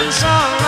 I'm sorry.